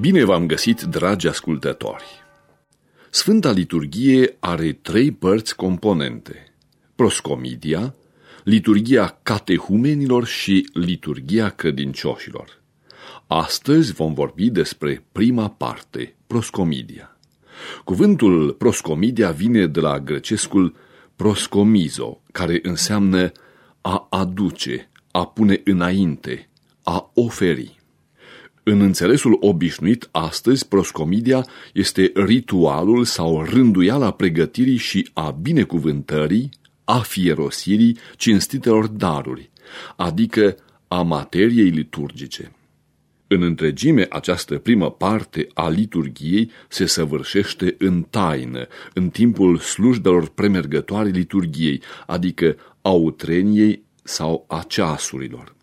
Bine v-am găsit, dragi ascultători! Sfânta Liturghie are trei părți componente. Proscomidia, liturgia catehumenilor și liturgia credincioșilor. Astăzi vom vorbi despre prima parte, proscomidia. Cuvântul proscomidia vine de la grecescul proscomizo, care înseamnă a aduce, a pune înainte, a oferi. În înțelesul obișnuit, astăzi, proscomidia este ritualul sau rânduiala pregătirii și a binecuvântării, a fierosirii cinstitelor daruri, adică a materiei liturgice. În întregime, această primă parte a liturgiei se săvârșește în taină, în timpul slujbelor premergătoare liturgiei, adică a utreniei sau a ceasurilor.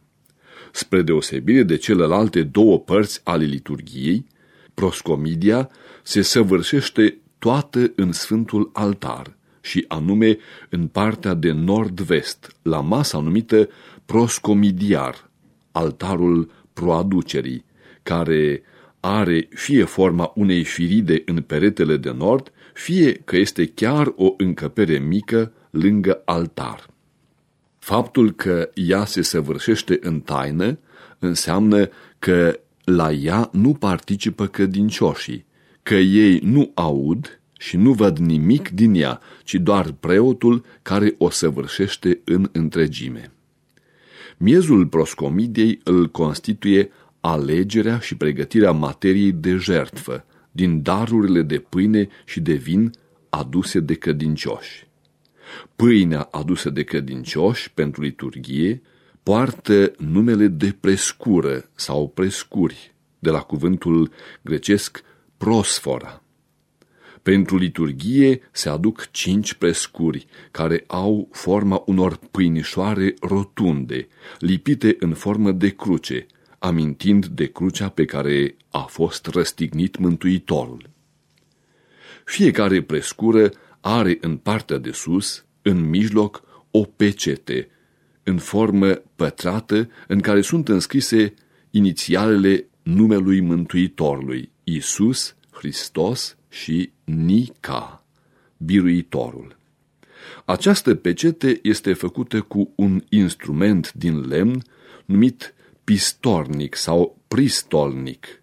Spre deosebire de celelalte două părți ale liturgiei, proscomidia se săvârșește toată în Sfântul Altar și anume în partea de nord-vest, la masa numită proscomidiar, altarul proaducerii, care are fie forma unei firide în peretele de nord, fie că este chiar o încăpere mică lângă altar. Faptul că ea se săvârșește în taină înseamnă că la ea nu participă credincioșii, că ei nu aud și nu văd nimic din ea, ci doar preotul care o săvârșește în întregime. Miezul proscomidiei îl constituie alegerea și pregătirea materiei de jertfă din darurile de pâine și de vin aduse de credincioși. Pâinea adusă de credincioși pentru liturghie poartă numele de prescură sau prescuri, de la cuvântul grecesc prosfora. Pentru liturghie se aduc cinci prescuri, care au forma unor pâinișoare rotunde, lipite în formă de cruce, amintind de crucea pe care a fost răstignit Mântuitorul. Fiecare prescură are în partea de sus, în mijloc, o pecete, în formă pătrată, în care sunt înscrise inițialele numelui Mântuitorului, Isus, Hristos și Nica, biruitorul. Această pecete este făcută cu un instrument din lemn numit pistornic sau pristolnic.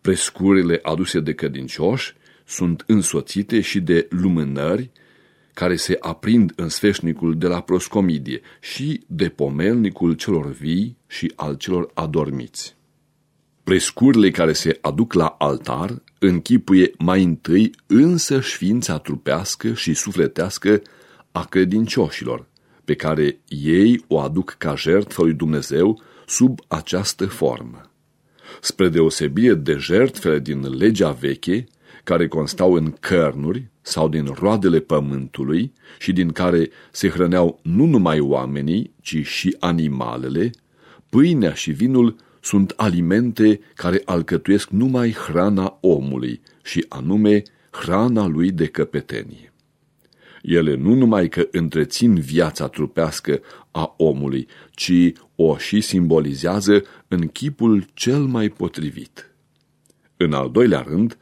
Prescurile aduse de cădincioși sunt însoțite și de lumânări care se aprind în sfeșnicul de la proscomidie și de pomelnicul celor vii și al celor adormiți. Prescurile care se aduc la altar închipuie mai întâi însă șființa trupească și sufletească a credincioșilor, pe care ei o aduc ca jertfă lui Dumnezeu sub această formă. Spre deosebire de jertfele din legea veche, care constau în cărnuri sau din roadele pământului și din care se hrăneau nu numai oamenii, ci și animalele, pâinea și vinul sunt alimente care alcătuiesc numai hrana omului și anume hrana lui de căpetenie. Ele nu numai că întrețin viața trupească a omului, ci o și simbolizează în chipul cel mai potrivit. În al doilea rând,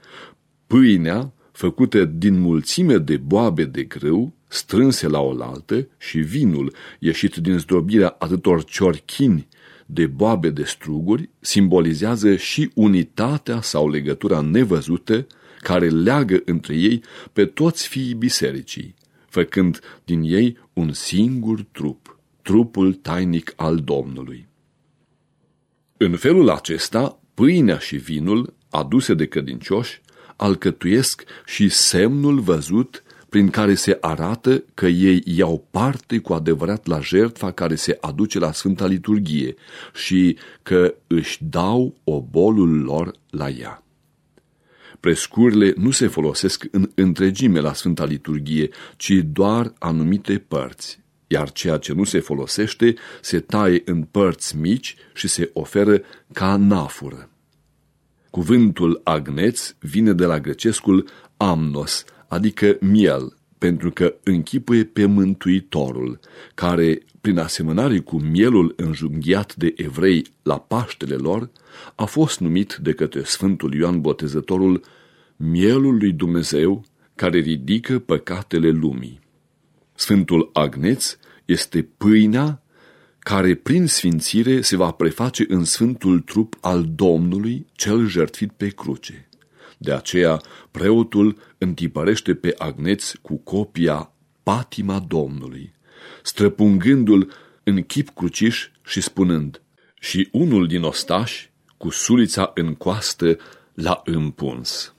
pâinea, făcută din mulțime de boabe de grâu, strânse la oaltă, și vinul, ieșit din zdrobirea atâtor ciorchini de boabe de struguri, simbolizează și unitatea sau legătura nevăzută care leagă între ei pe toți fiii bisericii, făcând din ei un singur trup, trupul tainic al Domnului. În felul acesta, pâinea și vinul, aduse de credincioși, alcătuiesc și semnul văzut prin care se arată că ei iau parte cu adevărat la jertfa care se aduce la Sfânta Liturghie și că își dau obolul lor la ea. Prescurile nu se folosesc în întregime la Sfânta Liturghie, ci doar anumite părți, iar ceea ce nu se folosește se taie în părți mici și se oferă ca nafură. Cuvântul agneț vine de la grecescul amnos, adică miel, pentru că închipuie pe Mântuitorul, care, prin asemănare cu mielul înjunghiat de evrei la Paștele lor, a fost numit de către Sfântul Ioan Botezătorul mielul lui Dumnezeu care ridică păcatele lumii. Sfântul Agneț este pâinea care prin sfințire se va preface în sfântul trup al Domnului cel jertfit pe cruce. De aceea, preotul întipărește pe Agneț cu copia patima Domnului, străpungându-l în chip cruciș și spunând, și unul din ostași, cu sulița în coastă, l-a împuns.